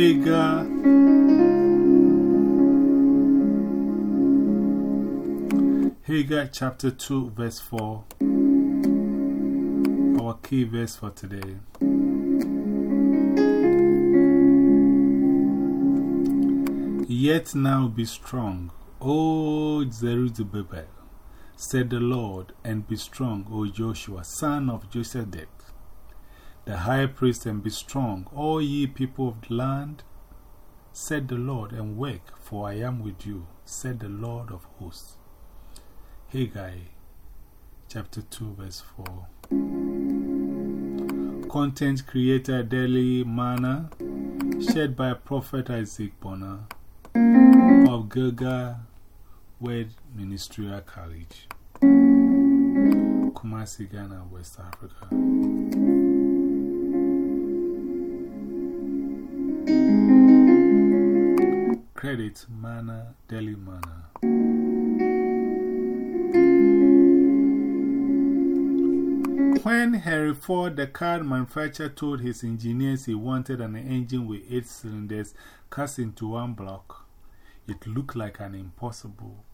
Haggai. Haggai chapter 2, verse 4. Our key verse for today. Yet now be strong, O Zerubbabel, said the Lord, and be strong, O Joshua, son of Josedech, the high priest, and be strong, all ye people of the land, said the Lord, and work, for I am with you, said the Lord of hosts. Haggai chapter 2, verse 4. Content creator Daily Manna, shared by Prophet Isaac Bonner of Gilgal Word Ministerial College, Kumasi, Ghana, West Africa. Credit Manna Daily Manna. When Henry Ford, the car manufacturer, told his engineers he wanted an engine with eight cylinders cast into one block, it looked like an impossible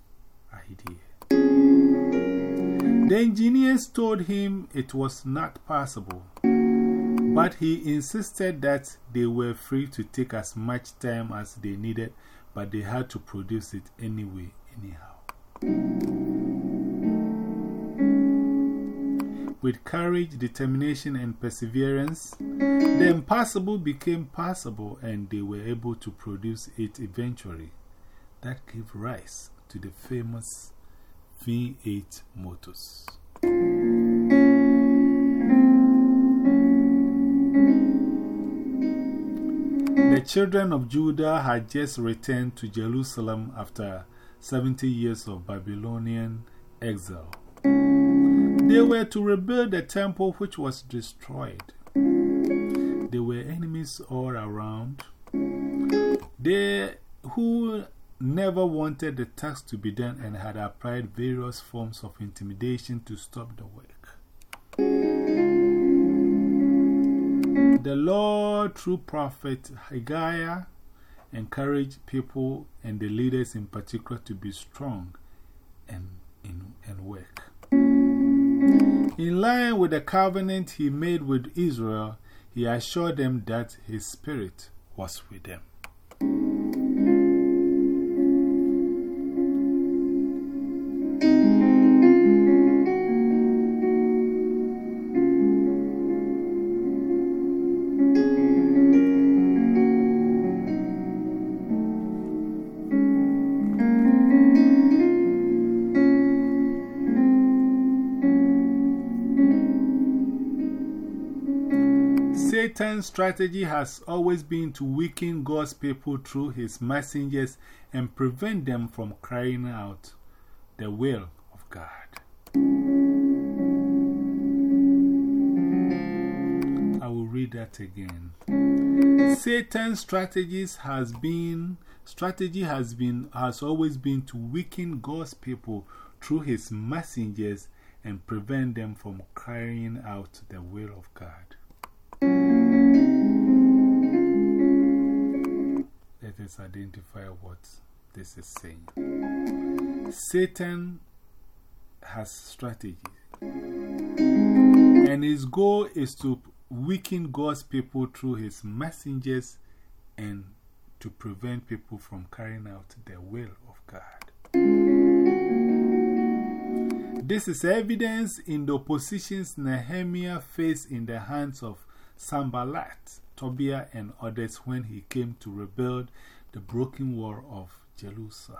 idea. The engineers told him it was not possible, but he insisted that they were free to take as much time as they needed, but they had to produce it anyway, anyhow. With courage, determination, and perseverance, the impossible became possible and they were able to produce it eventually. That gave rise to the famous V8 motors. Children of Judah had just returned to Jerusalem after 70 years of Babylonian exile. They were to rebuild the temple which was destroyed. There were enemies all around. They who never wanted the task to be done and had applied various forms of intimidation to stop the work. The Lord, through prophet Haggai, encouraged people and the leaders in particular to be strong and, and work. In line with the covenant he made with Israel, he assured them that his spirit was with them. Satan's strategy has always been to weaken God's people through his messengers and prevent them from crying out the will of God. I will read that again. Satan's strategies has been, strategy has been, has always been to weaken God's people through his messengers and prevent them from crying out the will of God. Let us identify what this is saying. Satan has strategies, and his goal is to weaken God's people through his messengers and to prevent people from carrying out the will of God. This is evidence in the oppositions Nehemiah faced in the hands of Sanballat, Tobiah, and others when he came to rebuild the broken wall of Jerusalem.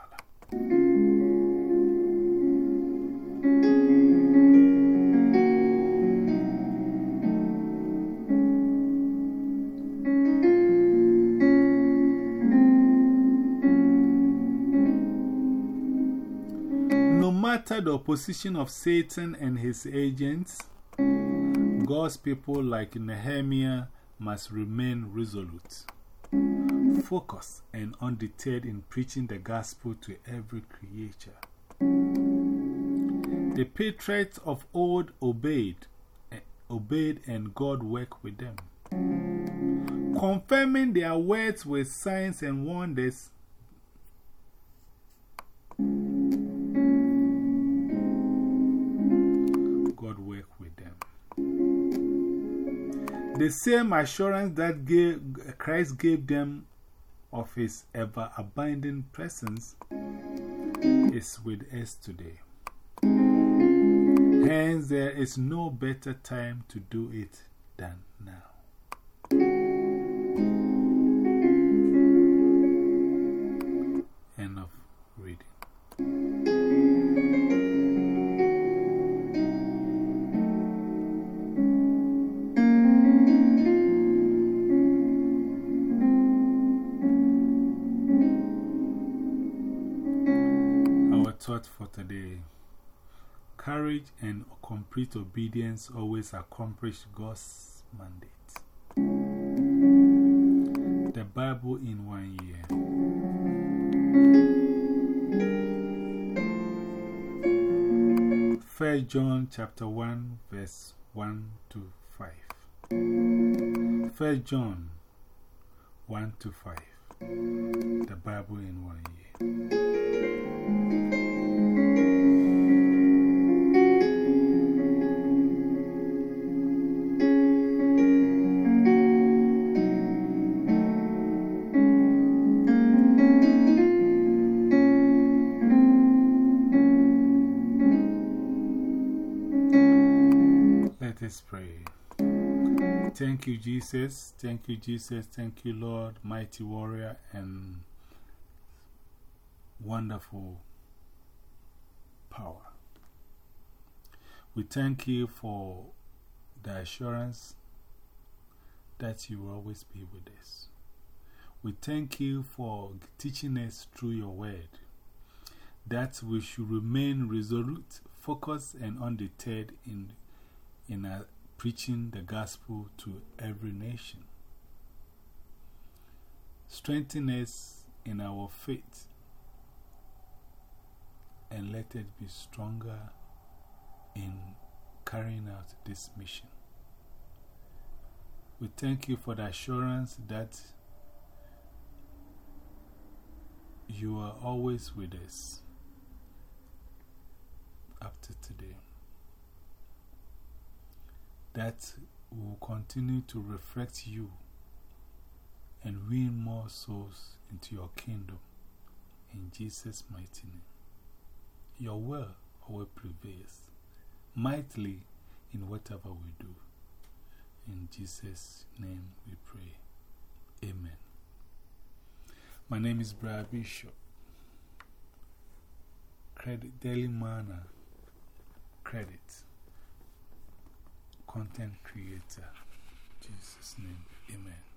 No matter the opposition of Satan and his agents, God's people, like Nehemiah, must remain resolute, focused, and undeterred in preaching the gospel to every creature. The patriots of old obeyed, eh, obeyed, and God worked with them. confirming their words with signs and wonders. The same assurance that gave, Christ gave them of His ever abiding presence is with us today. Hence, there is no better time to do it than thought for today courage and complete obedience always accomplish God's mandate. The Bible in one year. First John chapter 1 verse 1 to 5. First John 1 to 5. The Bible in one year. Us pray. Thank you, Jesus. Thank you, Jesus. Thank you, Lord, mighty warrior and wonderful power. We thank you for the assurance that you will always be with us. We thank you for teaching us through your word that we should remain resolute, focused, and undeterred in, in our preaching the gospel to every nation. Strengthen us in our faith and let it be stronger in carrying out this mission. We thank you for the assurance that you are always with us up to today. That will continue to reflect you and win more souls into your kingdom. In Jesus' mighty name. Your will always prevails, mightily in whatever we do. In Jesus' name we pray. Amen. My name is Brad Bishop. Credit Daily Manna. Credit. Content creator. Jesus' name. Amen.